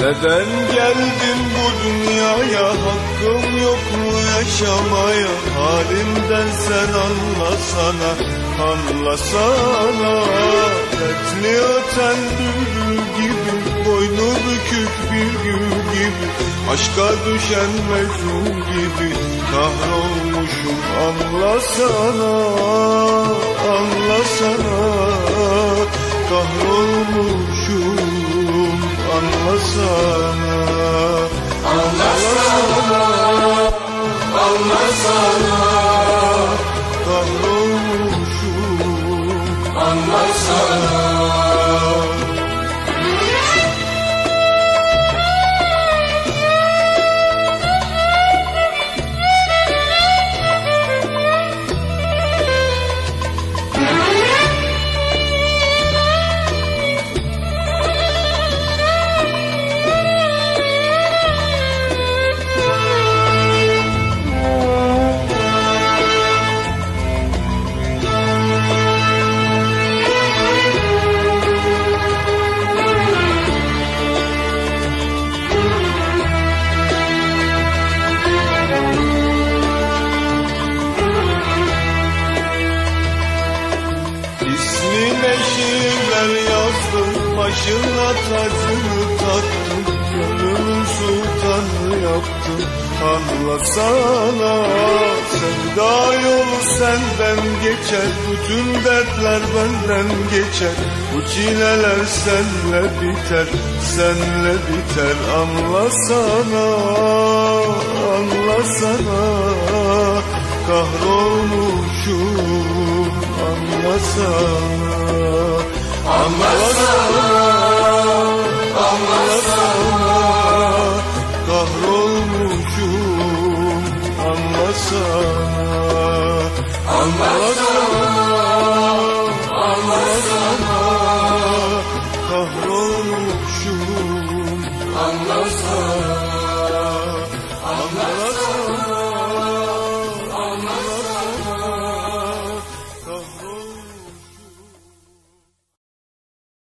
Neden geldim bu dünyaya? Hakkım yok mu yaşamaya? Halimden sen anlasana anlasana. Dertli öten bülbül gibi boynu bükük bir gül gibi. Aşka düşen mecnun gibi kahrolmuşum. Anlasana anlasana. Kahrolmuşum anlasana. Anlasana. Kahrolmuşum Başına tacını taktım Gönlümün sultanı yaptım Anlasana Sevda yolu senden geçer. Bütün dertler benden geçer. Bu çileler senle biter Senle biter. Anlasana Anlasana Kahrolmuşum Anlasana Anlasana sana Anlatsana Anlatsana Kahrolmuşum. Anlatsana